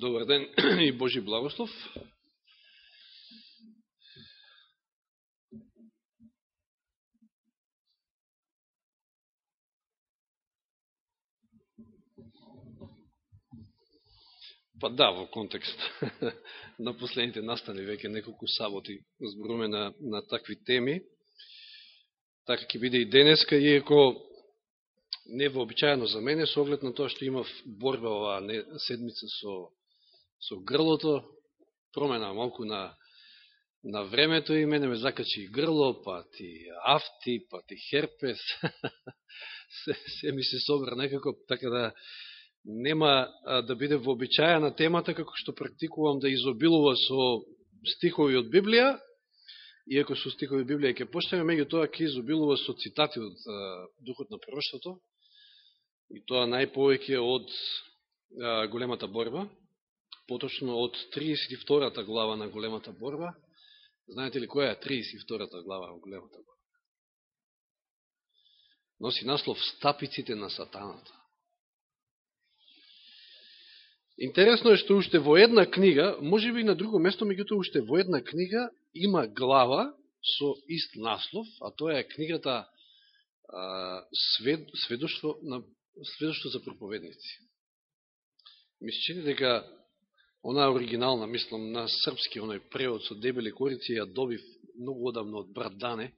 Добар ден и Божи благослов. Па да, во контекст на последните настани веќе неколку саботи зборуме на, на такви теми. Така ќе биде и денеска, иеко не вообичаено за мене, со оглед на тоа што имав борба оваа седмица со со грлото, промена малку на, на времето и мене ме закачи и грло, па ти афти, па ти херпес, се, се ми се собра некако, така да нема а, да биде вообичајана темата, како што практикувам да изобилува со стихови од Библија, иако со стихови од Библија ќе почнеме, меѓу тоа ќе изобилува со цитати од а, Духот на пророштото, и тоа најповеќе од а, големата борба, поточно од 32-та глава на големата борба. Знаете ли која е 32-та глава на големата борба? Носи наслов Стапиците на сатаната. Интересно е што уште во една книга, може би и на друго место, меѓуто уште во една книга има глава со ист наслов, а тоа е книгата а, свед, сведоштво, на, сведоштво за проповедници. Ми се чини дека она оригинална, мислам, на српски, оној превод со дебели корици, ја добив многу одамно од брат Дане.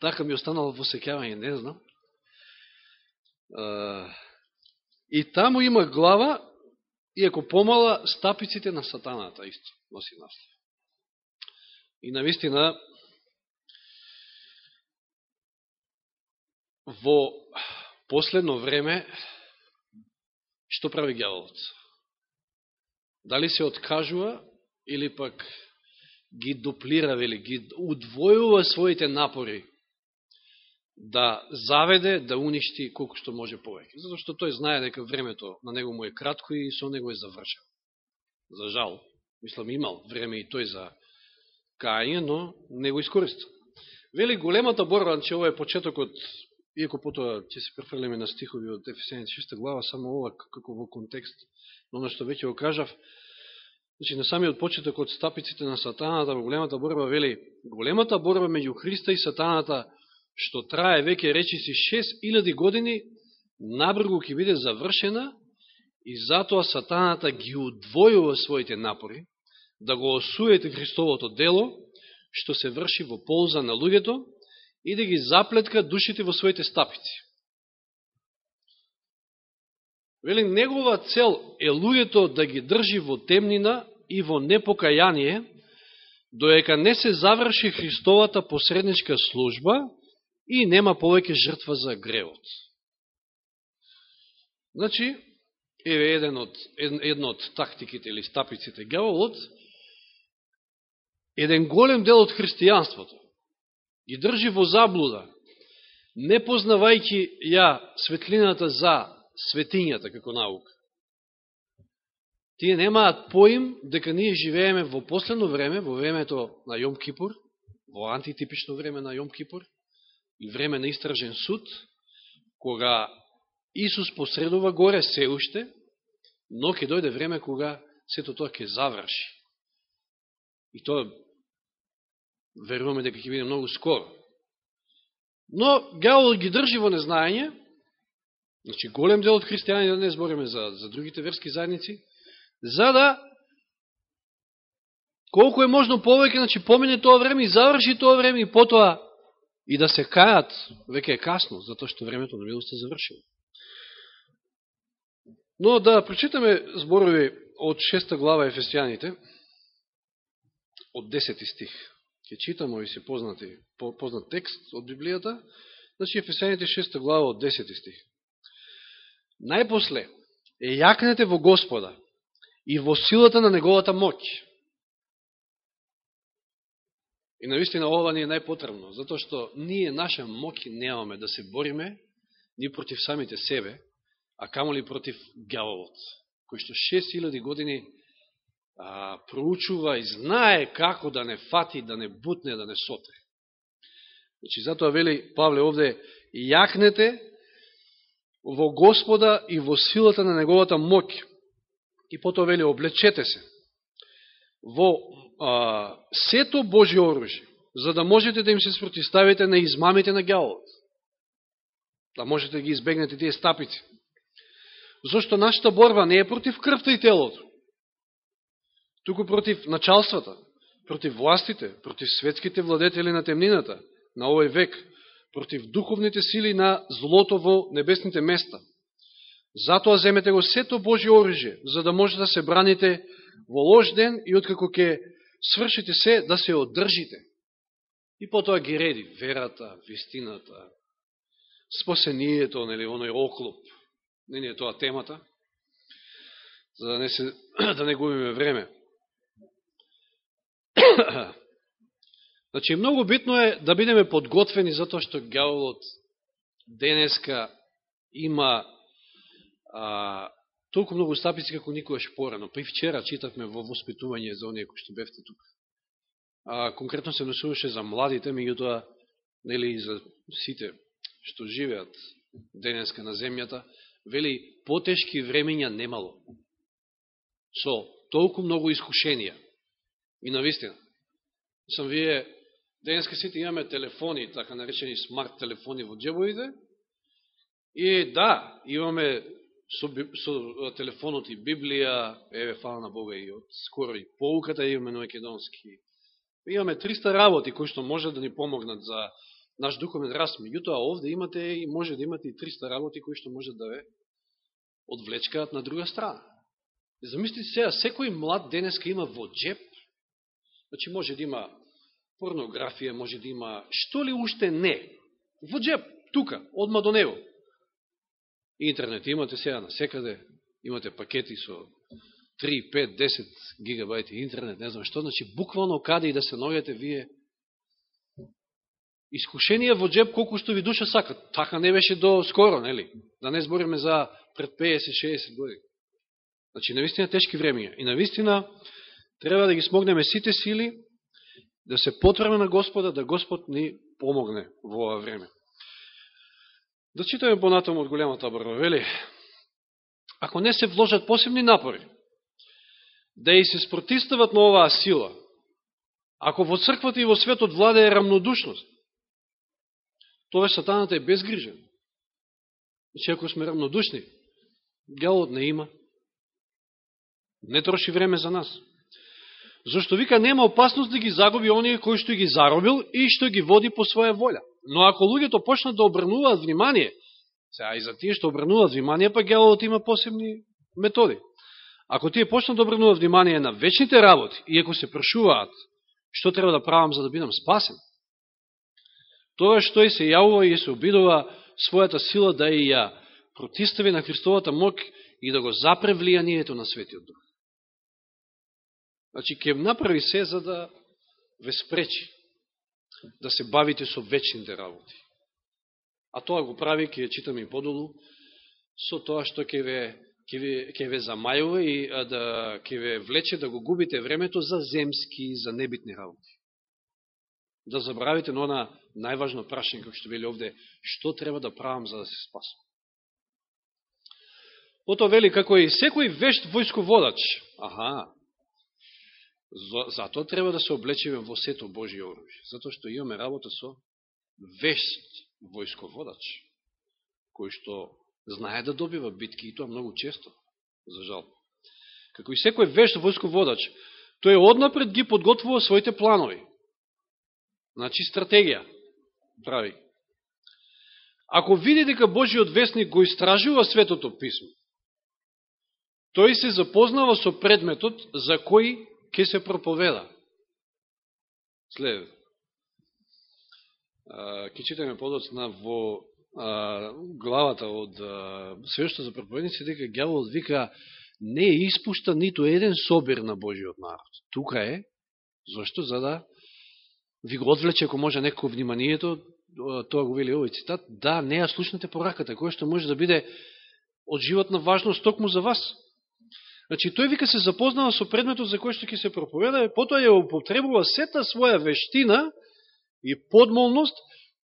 Така ми останало во секјавање, не знам. И таму има глава, иако помала, стапиците на сатаната, исто, носи наслов. И навистина, во последно време, што прави гјаволот? Дали се откажува или пак ги дуплира, или ги удвојува своите напори да заведе, да уништи колко што може повеќе. Зато што тој знае дека времето на него му е кратко и со него е завршено. За жал, мислам имал време и тој за кајање, но не го искористил. Вели големата борба, че ова е почетокот, иако потоа ќе се префрлиме на стихови од Ефесијаните 6 глава, само ова како во контекст оно што веќе го кажав, значи на самиот почеток од стапиците на сатаната во големата борба вели големата борба меѓу Христа и сатаната што трае веќе речиси 6000 години набргу ќе биде завршена и затоа сатаната ги удвојува своите напори да го осуете Христовото дело што се врши во полза на луѓето и да ги заплетка душите во своите стапици. Вели, негова цел е луѓето да ги држи во темнина и во непокаяние, доека не се заврши Христовата посредничка служба и нема повеќе жртва за гревот. Значи, еве еден од, едно од тактиките или стапиците гаволот, еден голем дел од христијанството ги држи во заблуда, не познавајќи ја светлината за светињата како наука. Тие немаат поим дека ние живееме во последно време, во времето на Јом Кипур, во антитипично време на Јом Кипур, и време на истражен суд, кога Исус посредува горе се уште, но ќе дојде време кога сето тоа ќе заврши. И тоа веруваме дека ќе биде многу скоро. Но Гаул ги држи во незнаење, значи голем дел од христијани, да не збориме за, за другите верски заедници, за да колку е можно повеќе, значи помине тоа време и заврши тоа време и потоа и да се кајат, веќе е касно, затоа што времето на да милост е завршило. Но да прочитаме зборови од шеста глава Ефесијаните, од 10 стих. Ке читаме и се познати, познат текст од Библијата, значи Ефесијаните шеста глава од 10 стих. Најпосле, е јакнете во Господа и во силата на Неговата моќ. И наистина ова ни е најпотребно, затоа што ние наша моќ немаме да се бориме ни против самите себе, а камоли против гјаволот, кој што 6000 години а, проучува и знае како да не фати, да не бутне, да не соте. Значи, затоа вели Павле овде, јакнете во Господа и во силата на Неговата моќ. И потоа вели, облечете се во а, сето Божие оружие, за да можете да им се спротиставите на измамите на гјавот. Да можете да ги избегнете тие стапици. Зошто нашата борба не е против крвта и телото, туку против началствата, против властите, против светските владетели на темнината на овој век, против духовните сили на злото во небесните места. Затоа земете го сето Божие оружје, за да може да се браните во лош ден и откако ќе свршите се, да се одржите. И потоа ги реди верата, вистината, спасението, нели, оној оклоп. Не ни е тоа темата, за да не, се, да не губиме време. значи, многу битно е да бидеме подготвени, затоа што гјаволот денеска има а, толку многу стапици како никогаш порано. Па и вчера читавме во воспитување за оние кои што бевте тука. А, конкретно се носуваше за младите, меѓутоа, нели и за сите што живеат денеска на земјата, вели, потешки времења немало. Со толку многу искушенија. И навистина. Сам вие, денеска сите имаме телефони, така наречени смарт телефони во джебовите, и да, имаме со, со телефонот и Библија, еве, фала на Бога и од скоро и полуката имаме на македонски. Имаме 300 работи кои што може да ни помогнат за наш духовен раст. Меѓутоа, овде имате и може да имате и 300 работи кои што може да ве одвлечкаат на друга страна. Замислите сега, секој млад денеска има во джеп, значи може да има порнографија, може да има што ли уште не. Во джеб, тука, одма до него. Интернет имате сега на секаде, имате пакети со 3, 5, 10 гигабайти интернет, не знам што, значи буквално каде и да се ногете вие искушение во джеб колку што ви душа сака. Така не беше до скоро, нели? Да не збориме за пред 50-60 години. Значи, навистина тешки времења. И навистина треба да ги смогнеме сите сили, да се потреме на Господа, да Господ ни помогне во ова време. Да читаме понатаму од голямата брва, Вели, ако не се вложат посебни напори, да и се спротистават на оваа сила, ако во црквата и во светот владе е рамнодушност, тоа сатаната е безгрижен. Че ако сме рамнодушни, гјалот не има. Не троши време за нас. Зошто вика нема опасност да ги загуби оние кои што ги заробил и што ги води по своја волја. Но ако луѓето почнат да обрнуваат внимание, сега и за тие што обрнуваат внимание, па гјалот има посебни методи. Ако тие почнат да обрнуваат внимание на вечните работи, и ако се прашуваат што треба да правам за да бидам спасен, тоа што и се јавува и се обидува својата сила да и ја протистави на Христовата мок и да го запре влијанието на Светиот Дух. Значи, ќе направи се за да ве спречи да се бавите со вечните работи. А тоа го прави, ќе ја читаме и подолу, со тоа што ќе ве, ќе ве, ќе ве замајува и да ќе ве влече да го губите времето за земски, и за небитни работи. Да забравите на она најважно прашање, како што вели овде, што треба да правам за да се спасам. Ото вели, како и секој вешт војсководач, аха, Зато треба да се облечеме во сето Божие оружје. затоа што имаме работа со вешт војсководач, кој што знае да добива битки и тоа многу често, за жал. Како и секој вешт војсководач, тој однапред ги подготвува своите планови. Значи стратегија прави. Ако види дека Божиот вестник го истражува светото писмо, тој се запознава со предметот за кој ќе се проповеда. След. Ке читаме подоцна во а, главата од свешто за проповедници, дека гјаволот вика не е испушта ниту еден собир на Божиот народ. Тука е, зашто? За да ви го одвлече, ако може некој вниманието, тоа го вели овој цитат, да не ја слушнете пораката, која што може да биде од животна важност токму за вас. Значи, тој вика се запознава со предметот за кој што ќе се проповеда, потоа ја употребува сета своја вештина и подмолност,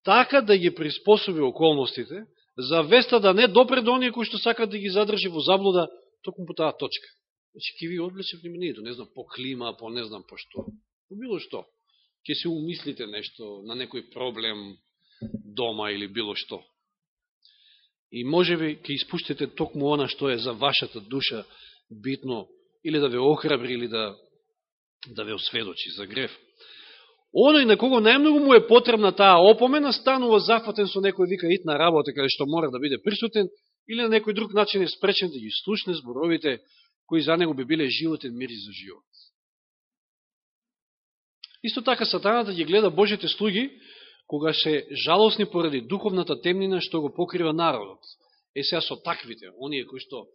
така да ги приспособи околностите, за веста да не допре до оние кои што сакат да ги задржи во заблуда, токму по таа точка. Значи, ќе ви одвлече вниманието, не знам, по клима, по не знам по што. По било што. Ке се умислите нешто на некој проблем дома или било што. И може би ќе испуштите токму она што е за вашата душа битно, или да ве охрабри, или да, да ве осведочи за греф. Оној на кого најмногу му е потребна таа опомена, станува зафатен со некој вика итна работа, каде што мора да биде присутен, или на некој друг начин е спречен да ги слушне зборовите кои за него би биле животен мир за живот. Исто така сатаната ги гледа Божите слуги, кога се жалосни поради духовната темнина што го покрива народот. Е сега со таквите, оние кои што,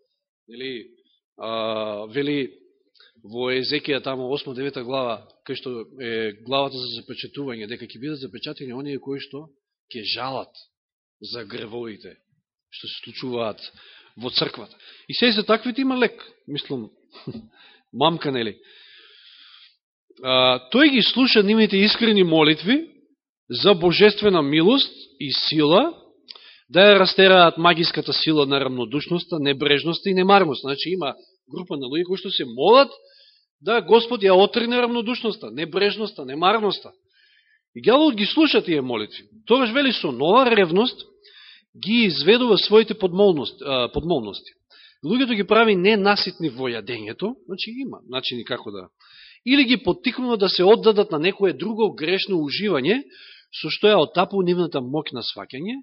нели, а, вели во Езекија тамо 8-9 глава, кај што е главата за запечатување, дека ќе бидат запечатени оние кои што ќе жалат за гревоите што се случуваат во црквата. И се за таквите има лек, мислам, мамка, нели? А, тој ги слуша нивните искрени молитви за божествена милост и сила, да ја растераат магиската сила на рамнодушноста, небрежноста и немарност. Значи има група на луѓе кои што се молат да Господ ја отрине рамнодушноста, небрежноста, немарноста. И гјаволот ги слуша тие молитви. Тогаш вели со нова ревност ги изведува своите подмолности. Луѓето ги прави ненаситни во јадењето, значи има начини како да... Или ги поттикнува да се оддадат на некое друго грешно уживање, со што ја отапу нивната мок на сваќање,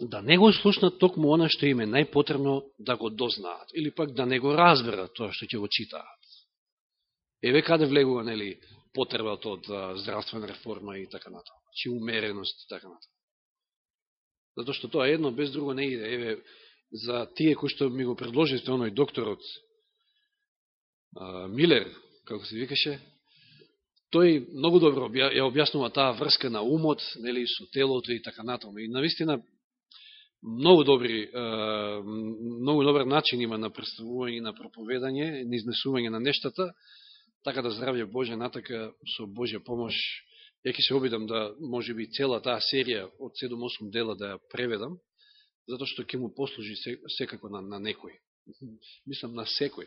да не го слушнат токму она што им е најпотребно да го дознаат, или пак да не го разберат тоа што ќе го читаат. Еве каде влегува, нели, потребата од здравствена реформа и така натаму, чи умереност и така натаму. Зато што тоа едно без друго не иде. Еве, за тие кои што ми го предложите, оној докторот а, Милер, како се викаше, тој многу добро ја објаснува таа врска на умот, нели, со телото и така натаму. И навистина многу добри, многу добар начин има на представување, на проповедање, на изнесување на нештата, така да здравје Боже натака со Божја помош Ја ќе се обидам да, може би, цела таа серија од 7-8 дела да ја преведам, затоа што ќе му послужи секако на, на некој. Мислам, на секој.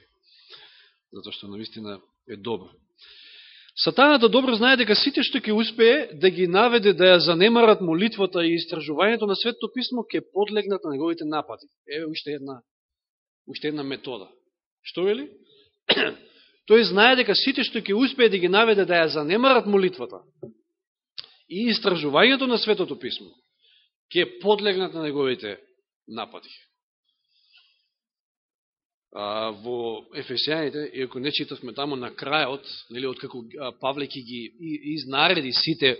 Затоа што наистина е добро. Сатаната добро знае дека сите што ќе успее да ги наведе да ја занемарат молитвата и истражувањето на Светто писмо ќе подлегнат на неговите напади. Еве уште една, уште една метода. Што вели? Тој знае дека сите што ќе успее да ги наведе да ја занемарат молитвата и истражувањето на Светото Писмо ќе подлегнат на неговите напади. А, во Ефесијаните, иако не читавме тамо на крајот, нели, откако Павле ќе ги изнареди сите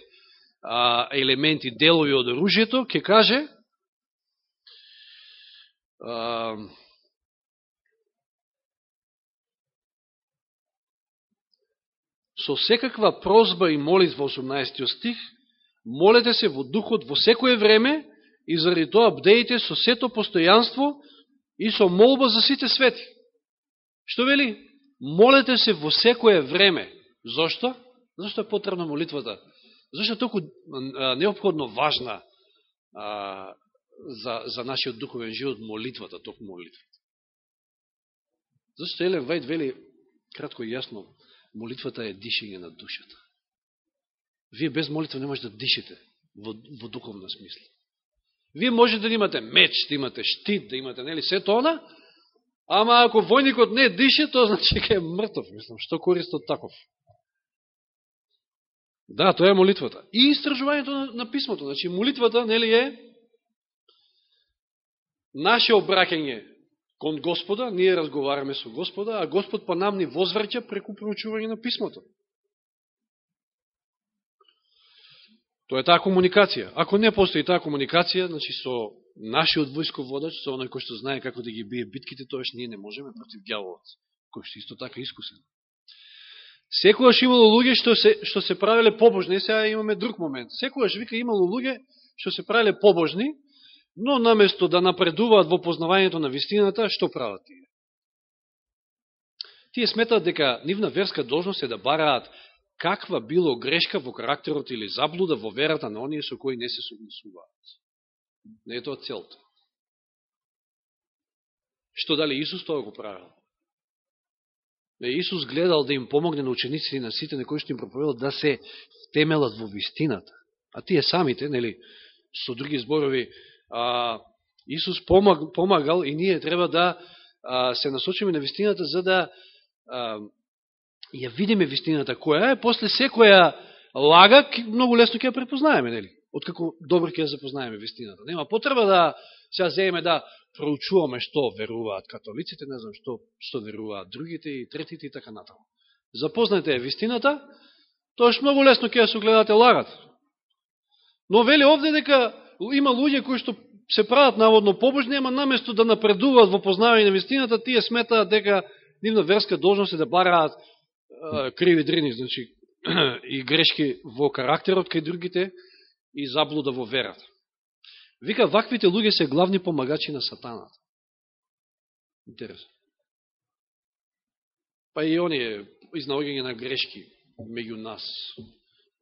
а, елементи, делови од оружието, ќе каже а, со секаква прозба и молитва 18 стих, молете се во духот во секое време и заради тоа бдеите со сето постојанство и со молба за сите свети. Што вели? Молете се во секое време. Зошто? Зошто е потребна молитвата? Зошто е толку необходно важна а, за, за нашиот духовен живот молитвата, толку молитвата? Зашто Елен Вајд вели, кратко и јасно, молитвата е дишење на душата. Вие без молитва не можете да дишите во, во духовна смисла. Вие може да имате меч, да имате штит, да имате, нели, се тоа, ама ако војникот не дише, тоа значи дека е мртов, мислам, што корист од таков? Да, тоа е молитвата. И истражувањето на, на писмото, значи молитвата, нели, е наше обраќање кон Господа, ние разговараме со Господа, а Господ па нам ни возвраќа преку проучување на писмото. Тоа е таа комуникација. Ако не постои таа комуникација, значи со нашиот војско водач, со оној кој што знае како да ги бие битките, тоаш ние не можеме против дјаволот, кој што исто така искусен. Секојаш имало луѓе што се, што се правиле побожни, сега имаме друг момент. Секојаш вика имало луѓе што се правиле побожни, но наместо да напредуваат во познавањето на вистината, што прават тие? Тие сметат дека нивна верска должност е да бараат каква било грешка во карактерот или заблуда во верата на оние со кои не се согласуваат. Не е тоа целта. Што дали Исус тоа го правил? Да Исус гледал да им помогне на учениците и на сите на кои што им проповедал да се втемелат во вистината. А тие самите, нели, со други зборови, а, Исус помаг, помагал и ние треба да а, се насочиме на вистината за да а, ја видиме вистината која е, после секоја лага, многу лесно ќе ја препознаеме, нели? Откако добро ќе ја запознаеме вистината. Нема потреба да сега земеме да проучуваме што веруваат католиците, не знам што, што веруваат другите и третите и така натаму. Запознајте ја вистината, тоа што многу лесно ќе ја согледате лагат. Но вели овде дека има луѓе кои што се прават наводно побожни, ама наместо да напредуваат во познавање на вистината, тие сметаат дека нивна верска должност е да бараат криви дрени, значи и грешки во карактерот кај другите и заблуда во верата. Вика, ваквите луѓе се главни помагачи на сатаната. Интересно. Па и оние изнаоѓање на грешки меѓу нас.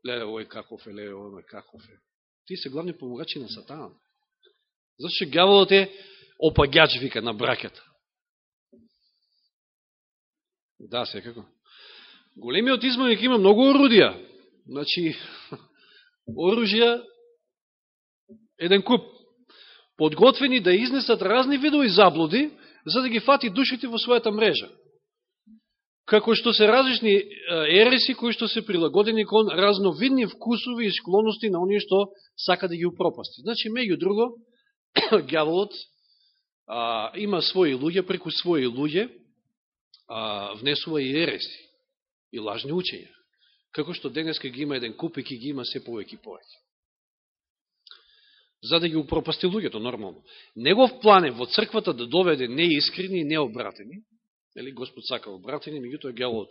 Леле, овој каков е, леле, овој каков е. Ти се главни помагачи на сатаната. Зашто гјаволот е опагач, вика, на бракета. Да, секако. Големиот измамник има многу орудија. Значи, оружја, еден куп, подготвени да изнесат разни видови заблуди, за да ги фати душите во својата мрежа. Како што се различни ереси кои што се прилагодени кон разновидни вкусови и склоности на оние што сака да ги упропасти. Значи, меѓу друго, гјаволот има своји луѓе, преку своји луѓе а, внесува и ереси и лажни учења. Како што денеска ги има еден куп и ги има се повеќе и повеќе. За да ги упропасти луѓето, нормално. Негов план е во црквата да доведе неискрени и необратени, Ели, Господ сака обратени, меѓутоа гелот.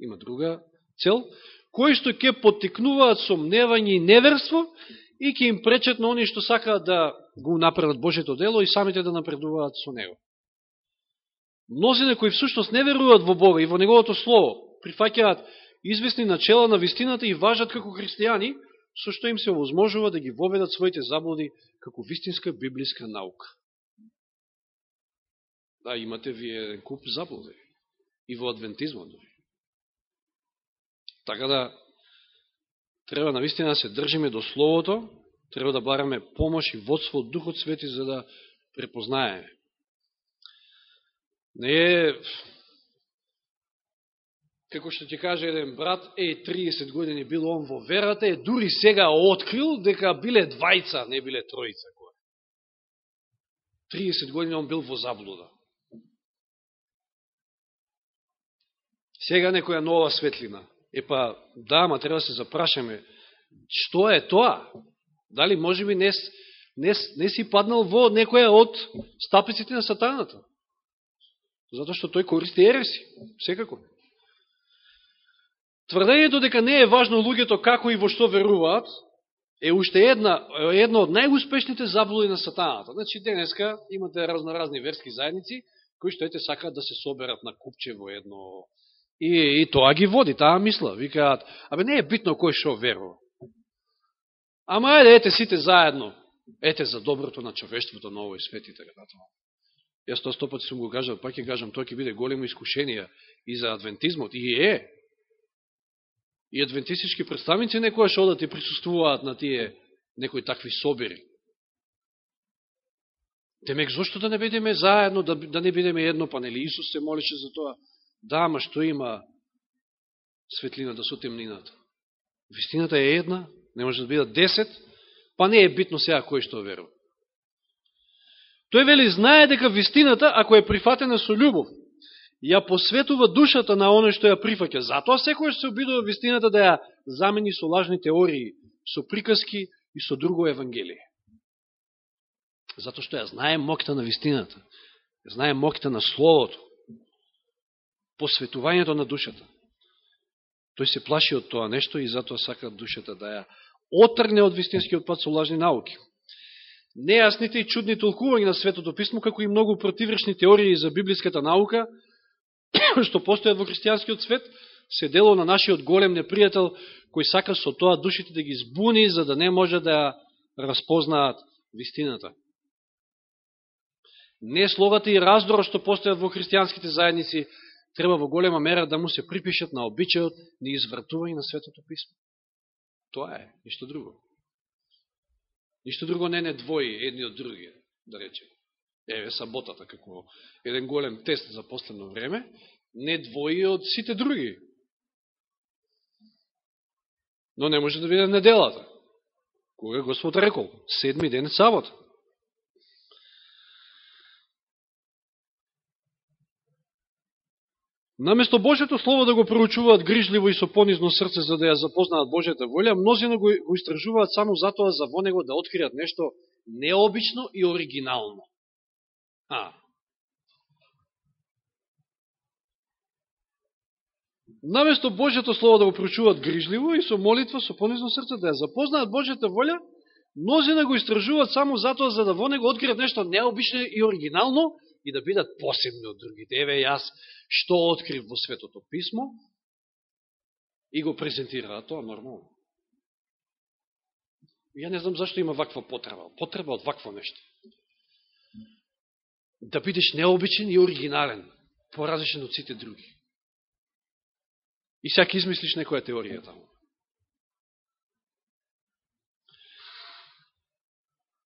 има друга цел, кои што ќе поттикнуваат сомневање и неверство и ќе им пречат на оние што сакаат да го направат Божето дело и самите да напредуваат со него. Мнозина кои всушност не веруваат во Бога и во Неговото Слово, прифаќаат известни начела на вистината и важат како христијани, со што им се овозможува да ги воведат своите заблуди како вистинска библиска наука. Да, имате вие куп заблуди. И во адвентизмот. Така да, треба навистина да се држиме до Словото, треба да бараме помош и водство од Духот Свети за да препознаеме. Не е како што ќе каже еден брат, е, 30 години бил он во верата, е, дури сега открил дека биле двајца, не биле тројца. 30 години он бил во заблуда. Сега некоја нова светлина. Епа, да, ма треба да се запрашаме, што е тоа? Дали може би не, не, не си паднал во некоја од стапиците на сатаната? Затоа што тој користи ереси, секако. Тврдењето дека не е важно луѓето како и во што веруваат, е уште една, една од најуспешните заблуди на сатаната. Значи, денеска имате разноразни верски заедници, кои што ете сакаат да се соберат на купче во едно... И, и тоа ги води, таа мисла. Викаат, абе не е битно кој што верува. Ама ајде, ете сите заедно. Ете за доброто на човештвото на овој свет и така натаму. Јас тоа стопати сум го кажал, пак ќе кажам, тоа ќе биде големо искушение и за адвентизмот. И е, и адвентистички представници некоја што одат и присуствуваат на тие некои такви собери. Демек, зашто да не бидеме заедно, да, да не бидеме едно, па нели Исус се молише за тоа. Да, ама што има светлината да со темнината? Вистината е една, не може да бидат десет, па не е битно сега кој што верува. Тој вели, знае дека вистината, ако е прифатена со љубов, ја посветува душата на оно што ја прифаќа. Затоа секој се обидува вистината да ја замени со лажни теории, со приказки и со друго евангелие. Затоа што ја знае мокта на вистината, ја знае мокта на Словото, посветувањето на душата. Тој се плаши од тоа нешто и затоа сака душата да ја отрне од вистинскиот пат со лажни науки. Нејасните и чудни толкувања на Светото Писмо, како и многу противречни теории за библиската наука, што постојат во христијанскиот свет, се дело на нашиот голем непријател, кој сака со тоа душите да ги збуни, за да не може да распознаат вистината. Не словата и раздора што постојат во христијанските заедници, треба во голема мера да му се припишат на обичајот на извртување на Светото Писмо. Тоа е, ништо друго. Ништо друго не не двои едни од други, да речем. Еве саботата, како еден голем тест за последно време, не двои од сите други. Но не може да биде неделата. Кога Господ рекол? Седми ден сабот. Наместо Божето Слово да го проучуваат грижливо и со понизно срце за да ја запознаат Божјата волја, мнозина да го, го истражуваат само затоа за во него да откријат нешто необично и оригинално. А. Наместо Божјето Слово да го прочуваат грижливо и со молитва, со понизно срце да ја запознаат Божјата волја, мнозина го истражуваат само затоа за да во него откриат нешто необично и оригинално, и да бидат посебни од другите. Еве јас што открив во Светото Писмо и го презентираат тоа нормално. Ја не знам зашто има ваква потреба. Потреба од вакво нешто. Да бидеш необичен и оригинален, поразличен од сите други. И сега измислиш некоја теорија таму.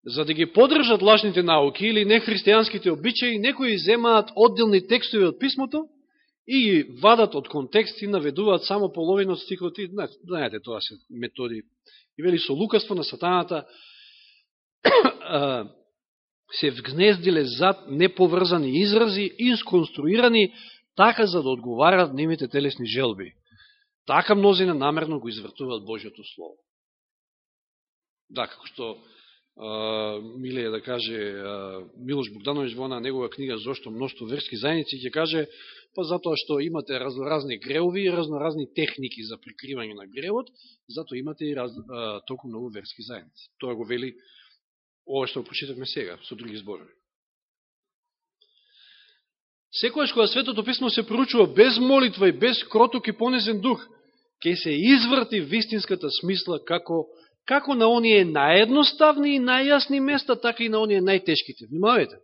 за да ги подржат лажните науки или нехристијанските обичаи, некои земаат одделни текстови од писмото и ги вадат од контекст и наведуваат само половина од стихот и знаете, тоа се методи. И вели со лукаство на сатаната се вгнездиле зад неповрзани изрази и сконструирани така за да одговарат нивите телесни желби. Така мнозина намерно го извртуваат Божиото Слово. Да, како што миле да каже Милош Богданович во на негова книга Зошто мношто верски зајници ќе каже па затоа што имате разноразни греови и разноразни техники за прикривање на гревот, затоа имате и раз, а, толку многу верски зајници. Тоа го вели ова што почитавме сега со други зборови. Секојаш кога Светото Писмо се проучува без молитва и без кроток и понесен дух, ќе се изврти вистинската смисла како како на оние наедноставни и најјасни места, така и на оние најтешките. Внимавајте.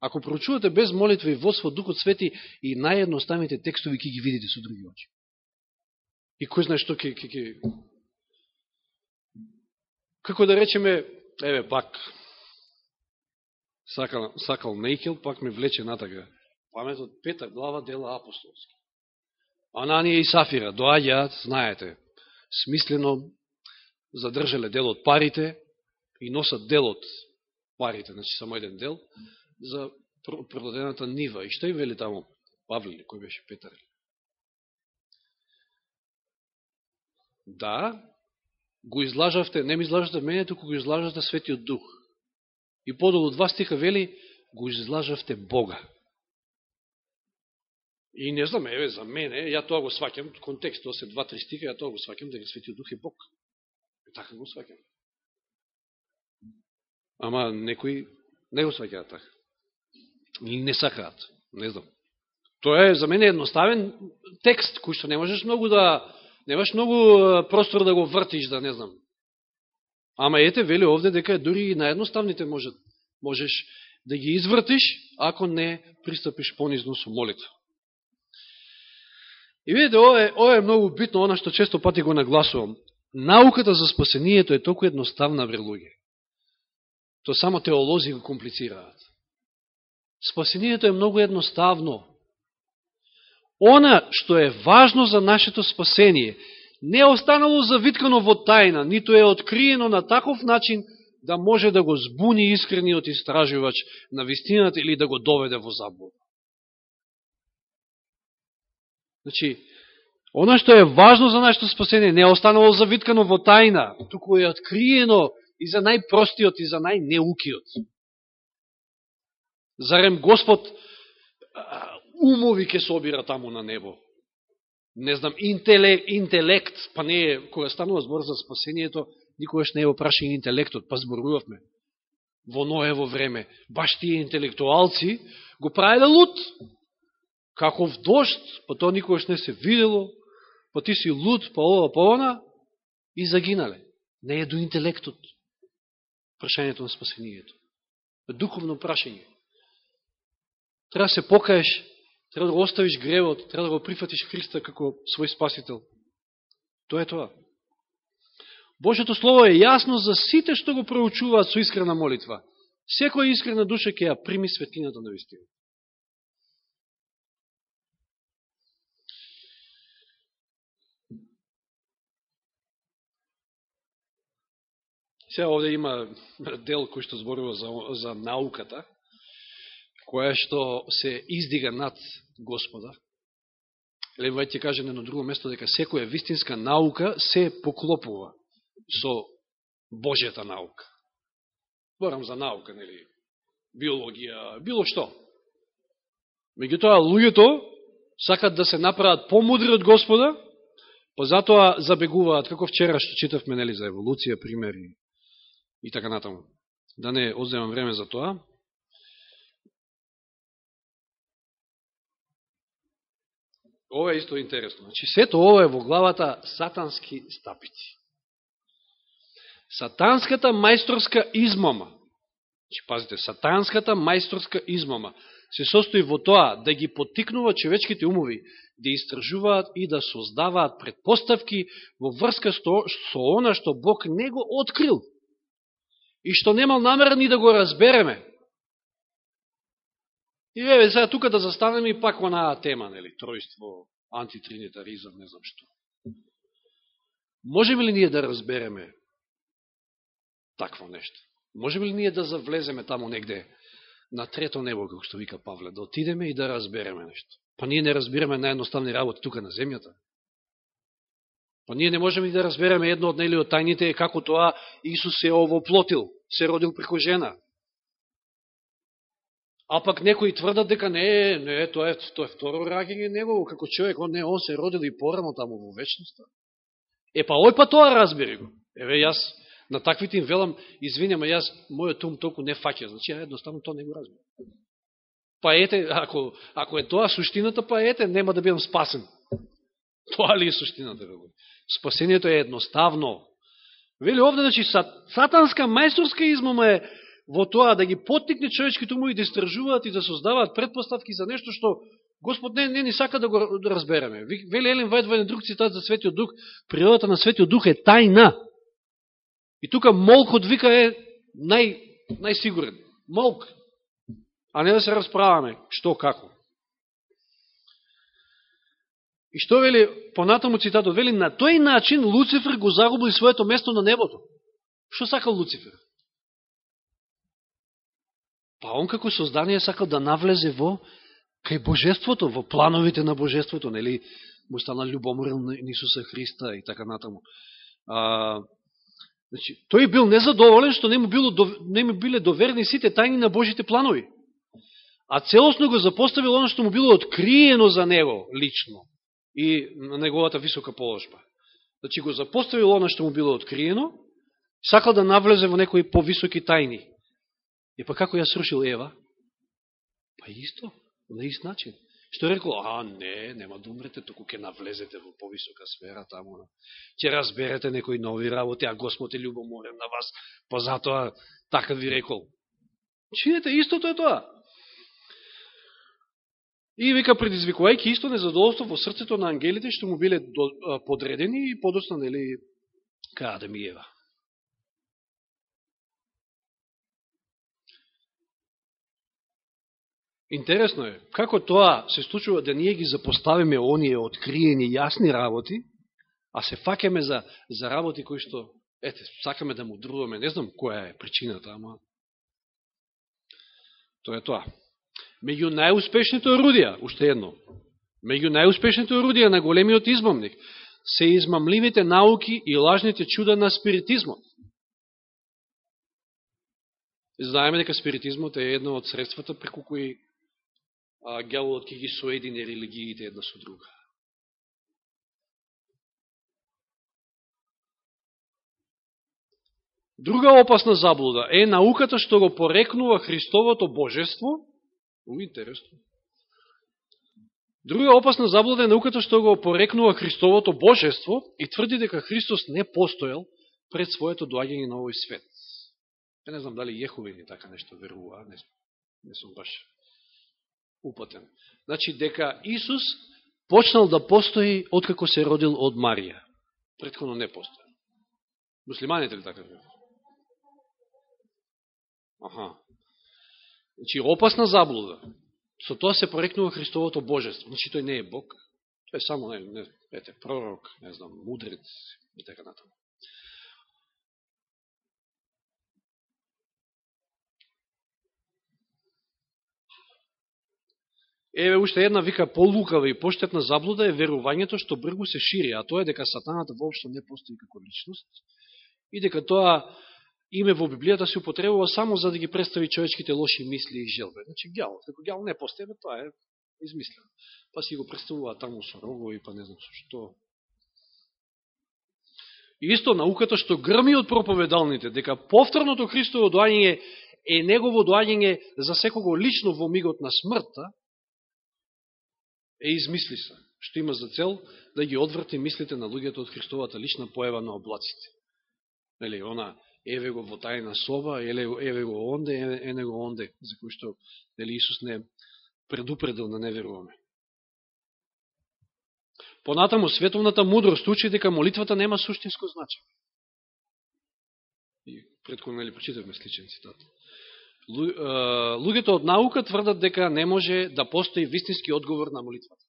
Ако проучувате без молитва и водство Духот Свети и наједноставните текстови ќе ги видите со други очи. И кој знае што ќе... ќе, ќе... Како да речеме, еве пак, сакал, сакал Нейкел, пак ме влече натага. Паметот пета глава дела апостолски. Ананија и Сафира доаѓаат, знаете, смислено задржале дел од парите и носат дел од парите, значи само еден дел, за продадената нива. И што им вели таму? Павле, кој беше Петар? Да, го излажавте, не ми излажавте мене, туку го излажавте Светиот Дух. И подолу два стиха вели, го излажавте Бога. И не знам, еве, за мене, ја тоа го свакам, контекст, тоа се два-три стиха, ја тоа го свакам, дека Светиот Дух е Бог. Така го свакам. Ама некои не го свакаат така. Или не сакаат. Не знам. Тоа е за мене едноставен текст, кој што не можеш многу да немаш многу простор да го вртиш, да не знам. Ама ете, вели овде дека дури и наедноставните можат, можеш да ги извртиш, ако не пристапиш понизно со молитва. И видите, ова е, ова е многу битно, она што често пати го нагласувам. Науката за спасението е толку едноставна, вре луѓе. То само теолози го комплицираат. Спасението е многу едноставно. Она што е важно за нашето спасение не е останало завиткано во тајна, нито е откриено на таков начин да може да го збуни искрениот истражувач на вистината или да го доведе во заблуда. Значи, Оно што е важно за нашето спасение не е останало завиткано во тајна, туку е откриено и за најпростиот и за најнеукиот. Зарем Господ умови ке собира таму на небо? Не знам, интелект, интелект па не е, кога станува збор за спасението, никогаш не е опрашен интелектот, па зборувавме во Ноево време. Баш тие интелектуалци го правиле лут. Каков дошт, па тоа никогаш не се видело, па ти си лут, па ова, па она, и загинале. Не е до интелектот прашањето на спасението. Духовно прашање. Треба да се покаеш Треба да го оставиш гревот, треба да го прифатиш Христа како свој спасител. Тоа е тоа. Божето Слово е јасно за сите што го проучуваат со искрена молитва. Секоја искрена душа ќе ја прими светлината на вистина. Сега овде има дел кој што зборува за, за науката, која што се издига над Господа. Левај ќе каже на едно друго место дека секоја вистинска наука се поклопува со Божјата наука. Борам за наука, нели? Биологија, било што. Меѓутоа, луѓето сакат да се направат помудри од Господа, па затоа забегуваат, како вчера што читавме, нели, за еволуција, примери, и така натаму. Да не одземам време за тоа. Ова е исто интересно. Значи, сето ова е во главата сатански стапици. Сатанската мајсторска измама, значи, пазите, сатанската мајсторска измама се состои во тоа да ги потикнува човечките умови да истражуваат и да создаваат предпоставки во врска со, со она што Бог не го открил и што немал намерен ни да го разбереме. И еве сега тука да застанеме и пак онаа тема, нели, тројство, антитринитаризам, не знам што. Можеме ли ние да разбереме такво нешто? Можеме ли ние да завлеземе тамо негде на трето небо, како што вика Павле, да отидеме и да разбереме нешто? Па ние не разбираме наједноставни работи тука на земјата. Па ние не можеме и да разбереме едно од нели од тајните е како тоа Исус се овоплотил се родил преко жена. А пак некои тврдат дека не, не, тоа е, тоа е второ раѓање негово, како човек, он не, он се родил и порано таму во вечноста. Е, па ој па тоа разбери го. Еве, јас на таквите им велам, извинем, јас, мојот ум толку не фаќа, значи, ја едноставно тоа не го разбери. Па ете, ако, ако е тоа суштината, па ете, нема да бидам спасен. Тоа ли е суштината? Спасението е едноставно. Вели овде, значи, сатанска мајсторска измама е во тоа да ги потикне човечките умови да истражуваат и да создаваат предпоставки за нешто што Господ не, не ни сака да го да разбереме. Вели Елен Вајд во еден друг цитат за Светиот Дух, природата на Светиот Дух е тајна. И тука молкот вика е нај, најсигурен. Молк. А не да се расправаме што, како. И што вели, понатаму цитатот, вели, на тој начин Луцифер го загубил своето место на небото. Што сакал Луцифер? Па он како создание сакал да навлезе во кај Божеството, во плановите на Божеството, нели, му стана любоморен на Исуса Христа и така натаму. А, значи, тој бил незадоволен што не му, било, не му биле доверни сите тајни на Божите планови. А целосно го запоставил оно што му било откриено за него лично и на неговата висока положба. Значи го запоставил оно што му било откриено, сакал да навлезе во некои повисоки тајни. И па како ја срушил Ева? Па исто, на ист начин. Што рекол, а не, нема да умрете, току ќе навлезете во повисока сфера таму. Ќе разберете некои нови работи, а Господ е любоморен на вас, па затоа така ви рекол. Чинете, истото е тоа. И вика предизвикувајќи исто незадоволство во срцето на ангелите што му биле подредени и подосна, нели, каде ми Ева. Интересно е, како тоа се случува да ние ги запоставиме оние откриени јасни работи, а се факеме за, за работи кои што, ете, сакаме да му друваме, не знам која е причината, ама тоа е тоа. Меѓу најуспешните орудија, уште едно, меѓу најуспешните орудија на големиот измамник се измамливите науки и лажните чуда на спиритизмот. Знаеме дека спиритизмот е едно од средствата преку кои гјаволот ќе ги соедини религиите една со друга. Друга опасна заблуда е науката што го порекнува Христовото божество Много интересно. Друга опасна заблуда е науката што го порекнува Христовото Божество и тврди дека Христос не постоел пред своето доаѓање на овој свет. Ја не знам дали Јеховини така нешто верува, не, не сум баш упатен. Значи, дека Исус почнал да постои откако се родил од Марија. Предходно не постои. Муслиманите ли така кажат? Аха. Значи, опасна заблуда. Со тоа се порекнува Христовото Божество. Значи, тој не е Бог. Тој е само, не, не, ете, пророк, не знам, мудрец и така натаму. Еве уште една вика полукава и поштетна заблуда е верувањето што бргу се шири, а тоа е дека сатаната воопшто не постои како личност и дека тоа име во Библијата се употребува само за да ги представи човечките лоши мисли и желбе. Значи гјал, како гјал не постои, тоа е измислено. Па си го представува таму со рогови, па не знам со што. И исто науката што грми од проповедалните, дека повторното Христово доаѓање е негово доаѓање за секого лично во мигот на смртта, е измислиса, што има за цел да ги одврати мислите на луѓето од Христовата лична поева на облаците. Нели, она, еве го во тајна соба, еле еве го онде, ене го онде, за кој што нели, Исус не предупредил на неверуваме. Понатаму, световната мудрост учи дека молитвата нема суштинско значење. И предходно, нели, прочитавме сличен цитат луѓето од наука тврдат дека не може да постои вистински одговор на молитвата.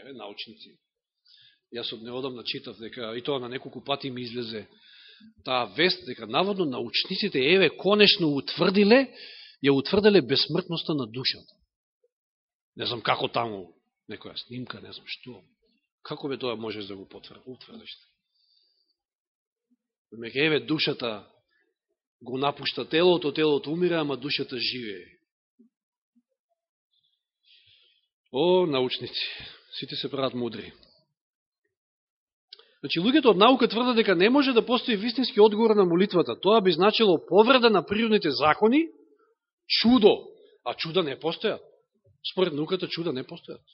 Еве, научници. Јас од неодамна читав дека, и тоа на неколку пати ми излезе таа вест, дека наводно научниците, еве, конечно утврдиле, ја утврдиле безсмртноста на душата. Не знам како таму, некоја снимка, не знам што. Како бе тоа можеш да го утврдиш? Меѓа еве душата го напушта телото, телото умира, ама душата живее. О, научници, сите се прават мудри. Значи, луѓето од наука тврда дека не може да постои вистински одговор на молитвата. Тоа би значило повреда на природните закони, чудо, а чуда не постојат. Според науката чуда не постојат.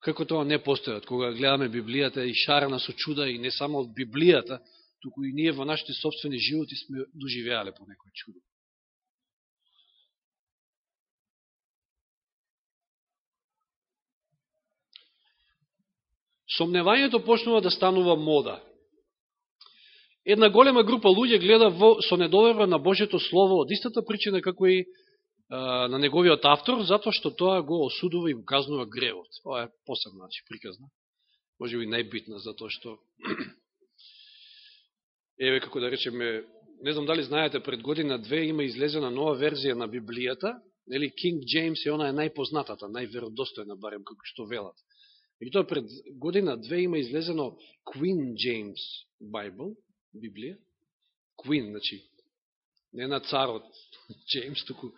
Како тоа не постојат? Кога гледаме Библијата и шарана со чуда и не само од Библијата, туку и ние во нашите собствени животи сме доживеале по некој чудо. Сомневањето почнува да станува мода. Една голема група луѓе гледа во, со недоверба на Божето Слово од истата причина како и а, на неговиот автор, затоа што тоа го осудува и го казнува гревот. Ова е посебна значи, приказна. Може би најбитна, затоа што еве како да речеме, не знам дали знаете, пред година две има излезена нова верзија на Библијата, нели King James е она е најпознатата, најверодостојна барем како што велат. И тоа пред година две има излезено Queen James Bible, Библија. Queen, значи, не на царот Джеймс, туку,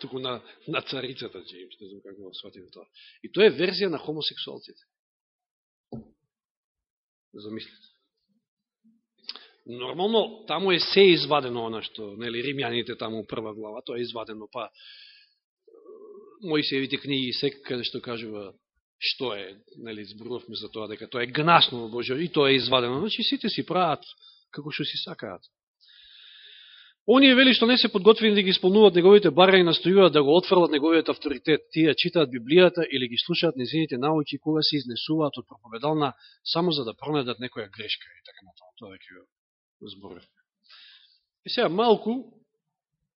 туку на, на царицата Джеймс, не знам како да го сватим тоа. И тоа е верзија на хомосексуалците. Замислите. Нормално, таму е се извадено она што, нели, римјаните таму прва глава, тоа е извадено, па э, Моисеевите книги секаде што кажува што е, нели, зборувавме за тоа, дека тоа е гнасно во Божио, и тоа е извадено. Значи, сите си прават како што си сакаат. Оние вели што не се подготвени да ги исполнуват неговите барани, настојуваат да го отфрлат неговиот авторитет. Тие читаат Библијата или ги слушаат незините науки кога се изнесуваат од проповедална само за да пронедат некоја грешка и така натаму. Тоа веќе зборев. И сега малку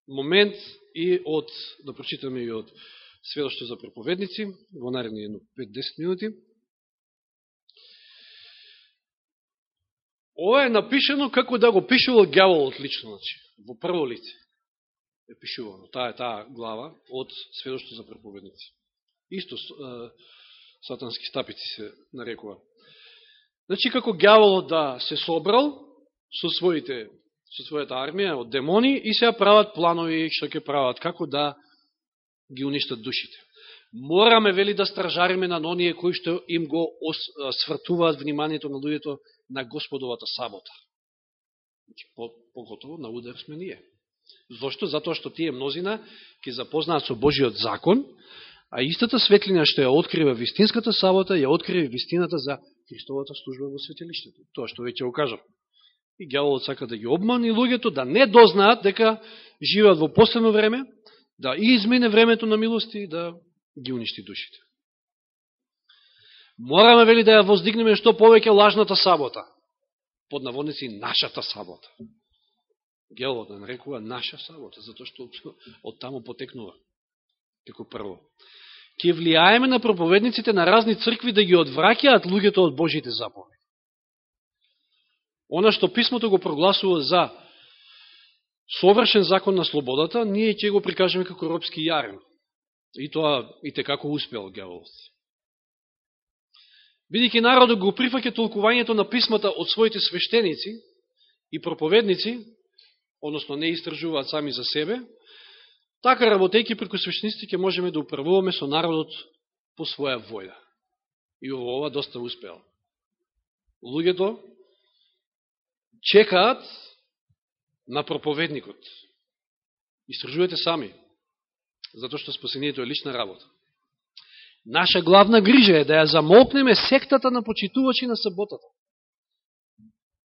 момент и од, да прочитаме и од сведоштво за проповедници, во наредни 5-10 минути. Ова е напишено како да го пишувал гјаволот лично, значи, во прво лице е пишувано. Таа е таа глава од сведоштво за проповедници. Исто сатански стапици се нарекува. Значи, како гјаволот да се собрал, со своите со својата армија од демони и се прават планови што ќе прават, како да ги уништат душите. Мораме, вели, да стражариме на оние кои што им го свртуваат вниманието на луѓето на Господовата сабота. Значи, поготово на удар сме ние. Зошто? Затоа што тие мнозина ќе запознаат со Божиот закон, а истата светлина што ја открива вистинската сабота, ја открива вистината за Христовата служба во светилиштето. Тоа што веќе го кажав. И гјаволот сака да ги обмани луѓето, да не дознаат дека живеат во последно време да и измене времето на милости и да ги уништи душите. Мораме, вели, да ја воздигнеме што повеќе лажната сабота. Под наводници, нашата сабота. Гелот да нарекува наша сабота, затоа што од таму потекнува. Како прво. Ке влијаеме на проповедниците на разни цркви да ги одвраќаат луѓето од Божите заповеди. Она што писмото го прогласува за совршен закон на слободата, ние ќе го прикажеме како робски јарен. И тоа и те како успел гелот. Бидејќи народот го прифаќа толкувањето на писмата од своите свештеници и проповедници, односно не истражуваат сами за себе, така работејќи преку свештениците ќе можеме да управуваме со народот по своја воја. И во ова доста успеал. Луѓето чекаат на проповедникот. Истражувате сами, затоа што спасението е лична работа. Наша главна грижа е да ја замолкнеме сектата на почитувачи на саботата.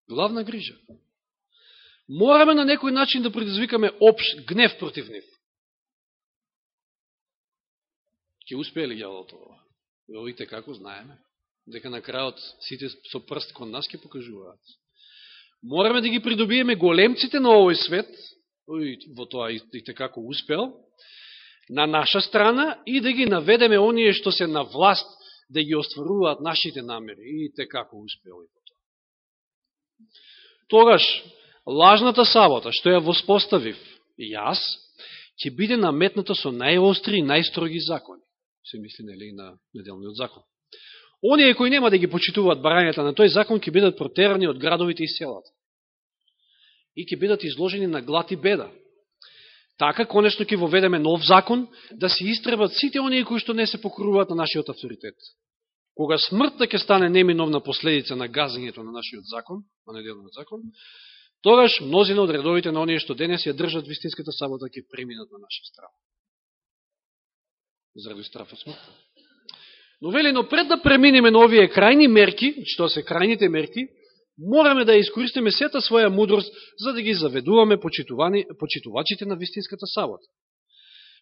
Главна грижа. Мораме на некој начин да предизвикаме общ гнев против нив. Ке успее ли јавот ова? Видите како знаеме. Дека на крајот сите со прст кон нас ке покажуваат. Мораме да ги придобиеме големците на овој свет, во тоа и, и како успел, на наша страна и да ги наведеме оние што се на власт да ги остваруваат нашите намери. И те како успели по тоа. Тогаш, лажната сабота, што ја воспоставив јас, ќе биде наметната со најостри и најстроги закони. Се мисли, нели, на неделниот закон. Оние кои нема да ги почитуваат барањата на тој закон, ќе бидат протерани од градовите и селата. И ќе бидат изложени на глад и беда. Така, конечно, ќе воведеме нов закон, да се истребат сите оние кои што не се покоруваат на нашиот авторитет. Кога смртта ќе стане неминовна последица на газењето на нашиот закон, на неделниот закон, тогаш мнозина од редовите на оние што денес ја држат вистинската сабота ќе преминат на наша страна. Заради страф смртта. Но вели, но пред да преминеме на овие крајни мерки, значи, што се крајните мерки, мораме да искористиме сета своја мудрост за да ги заведуваме почитувачите на вистинската сабота.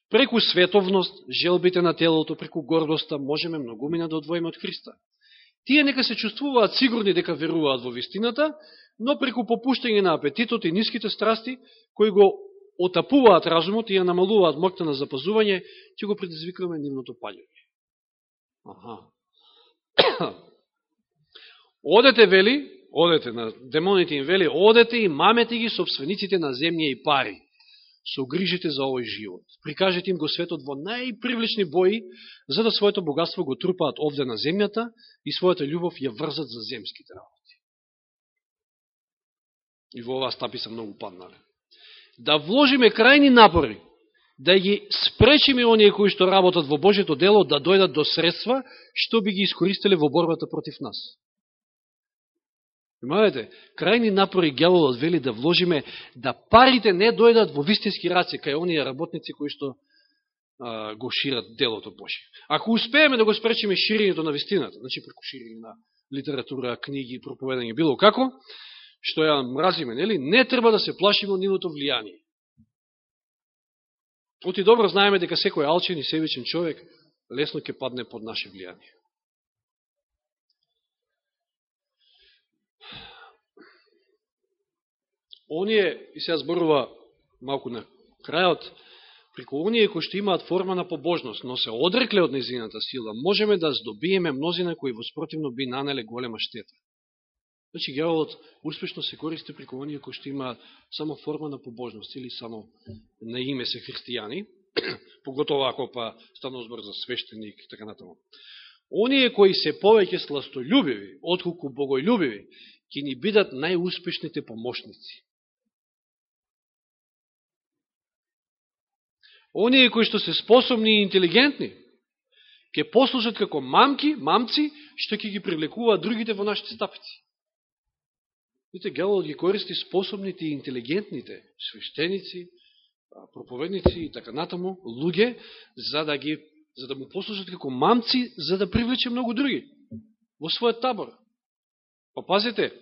Преку световност, желбите на телото, преку гордоста, можеме многумина да одвоиме од Христа. Тие нека се чувствуваат сигурни дека веруваат во вистината, но преку попуштање на апетитот и ниските страсти, кои го отапуваат разумот и ја намалуваат мокта на запазување, ќе го предизвикаме нивното палјање. Аха. Одете, вели, одете на демоните им вели, одете и мамете ги собствениците на земја и пари. Согрижите за овој живот. Прикажете им го светот во најпривлечни бои, за да своето богатство го трупаат овде на земјата и својата љубов ја врзат за земските работи. И во оваа стапи се многу паднале. Да вложиме крајни напори, да ги спречиме оние кои што работат во Божето дело, да дојдат до средства, што би ги искористиле во борбата против нас. Имајте, крајни напори гјаволот вели да вложиме да парите не дојдат во вистински раце, кај оние работници кои што а, го шират делото Божие. Ако успееме да го спречиме ширењето на вистината, значи преку ширење на литература, книги, проповедање, било како, што ја мразиме, нели? Не треба да се плашиме од нивното влијание. Оти добро знаеме дека секој алчен и себичен човек лесно ќе падне под наше влијание. оние, и сега зборува малку на крајот, преку оние кои што имаат форма на побожност, но се одрекле од незината сила, можеме да здобиеме мнозина кои воспротивно би нанеле голема штета. Значи, гјаволот успешно се користи преку оние кои што имаат само форма на побожност или само на име се христијани, поготово ако па станува збор за свештеник и така натаму. Оние кои се повеќе сластолюбиви, отколку богољубиви, ќе ни бидат најуспешните помошници. оние кои што се способни и интелигентни, ќе послужат како мамки, мамци, што ќе ги привлекуваат другите во нашите стапици. Видите, Гелот ги користи способните и интелигентните свештеници, проповедници и така натаму, луѓе, за да, ги, за да му послужат како мамци, за да привлече многу други во својот табор. Па пазите,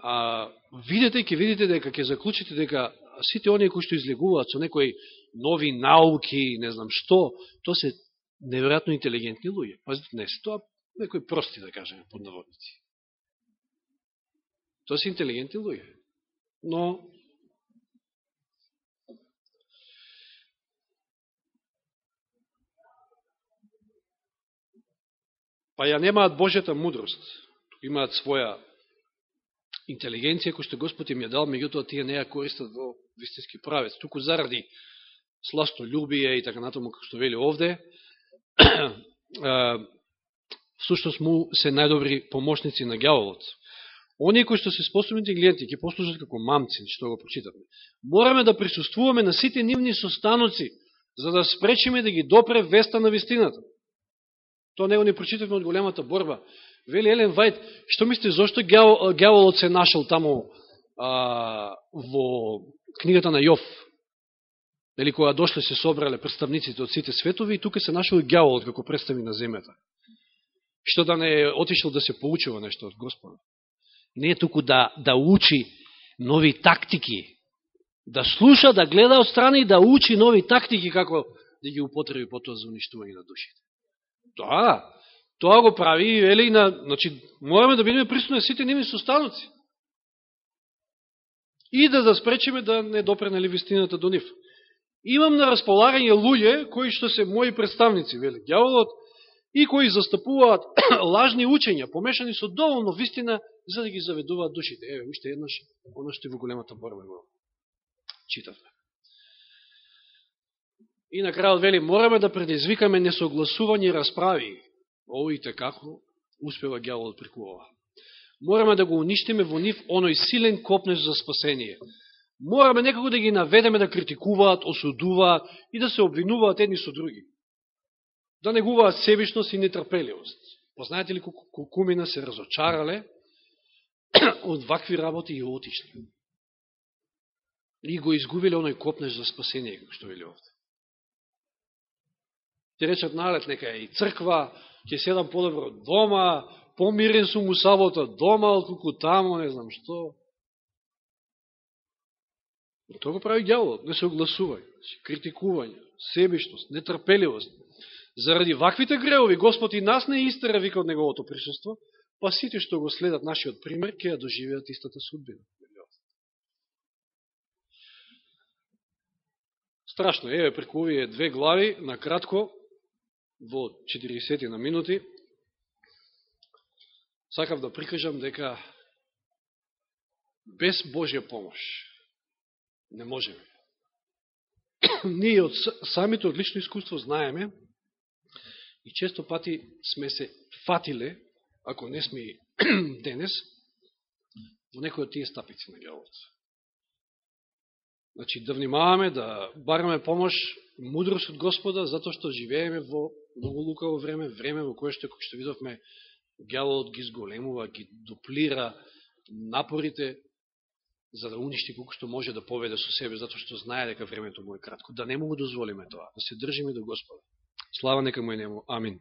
а, видите, ќе видите дека ќе заклучите дека сите оние кои што излегуваат со некои нови науки, не знам што, то се неверојатно интелигентни луѓе. Пазите, не се тоа некои прости, да кажеме, поднаводници. Тоа се интелигентни луѓе. Но, па ја немаат Божјата мудрост. Имаат своја интелигенција која што Господ им ја дал, меѓутоа тие не ја користат во вистински правец. Туку заради сласно љубие и така натаму, како што вели овде, всушност му се најдобри помошници на гјаволот. Оние кои што се способни интелигенти, да ќе послужат како мамци, што го прочитаме. Мораме да присуствуваме на сите нивни состаноци, за да спречиме да ги допре веста на вистината. Тоа него не прочитавме од големата борба. Вели Елен Вајд, што мислите, зашто гјаволот се нашел таму а, во книгата на Јов? Нели, кога дошле се собрале представниците од сите светови и тука се нашел гјаволот како представи на земјата. Што да не е отишел да се поучува нешто од Господа. Не е туку да, да учи нови тактики, да слуша, да гледа од страна и да учи нови тактики како да ги употреби потоа за уништување на душите. Тоа, тоа го прави и вели на, значи, мораме да бидеме присутни сите ними состаноци. И да заспречиме да не допренели вистината до нив. Имам на располагање луѓе кои што се мои представници, вели Дјаволот и кои застапуваат лажни учења, помешани со доволно вистина, за да ги заведуваат душите. Еве, уште еднаш, оно што во големата борба го читавме. И на крајот вели, мораме да предизвикаме несогласување и расправи. Овоите како успева гјаволот преку ова. Мораме да го уништиме во нив оној силен копнеж за спасение. Мораме некако да ги наведеме да критикуваат, осудуваат и да се обвинуваат едни со други. Да негуваат себишност и нетрпеливост. Познаете ли колку кумина се разочарале од вакви работи и отишли. И го изгубиле оној копнеж за спасение, како што вели овде. Ти речат налет, нека е и црква, ќе седам подобро дома, помирен сум у сабота дома, отколку тамо, не знам што. Тоа го прави дјаволот, не се огласувај, критикување, себишност, нетрпеливост. Заради ваквите греови, Господ и нас не истера вика од неговото присуство, па сите што го следат нашиот пример, ќе ја доживеат истата судбина. Страшно, еве преку овие две глави, на кратко, во 40 на минути, сакав да прикажам дека без Божја помош не можеме. Ние од самите од лично искуство знаеме и често пати сме се фатиле, ако не сме денес, во некој од тие стапици на гјавот. Значи, да внимаваме, да бараме помош, мудрост од Господа, затоа што живееме во многу лукаво време, време во кое што, што видовме, гјавот ги зголемува, ги дуплира напорите за да уништи колко што може да поведе со себе, затоа што знае дека времето му е кратко. Да не му го дозволиме тоа, да се држиме до Господа. Слава нека му е нему. Амин.